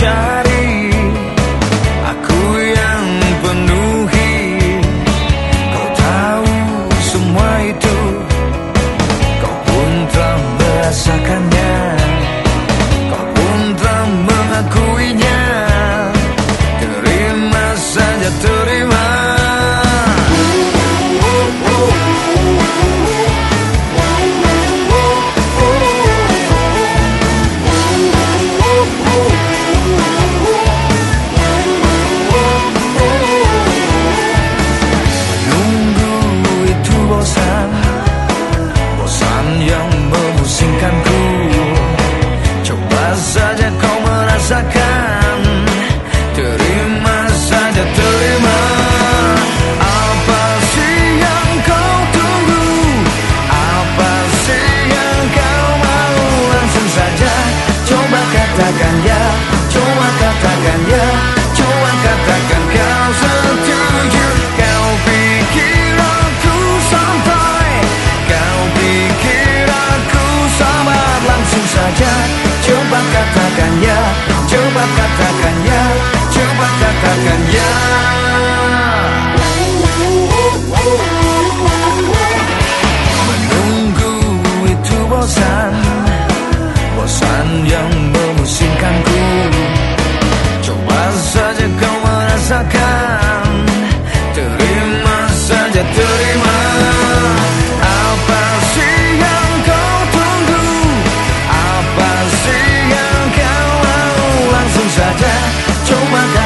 child saja kau merasakan. Terima saja terima. Apa sih yang kau tunggu? Apa sih yang kau mau? Langsung saja Coba katakan ya Coba katakan ya. Coba katakan ya Coba katakan ya. Menunggu itu bosan Bosan yang memusingkanku Coba saja kau merasakan Terima saja terima. my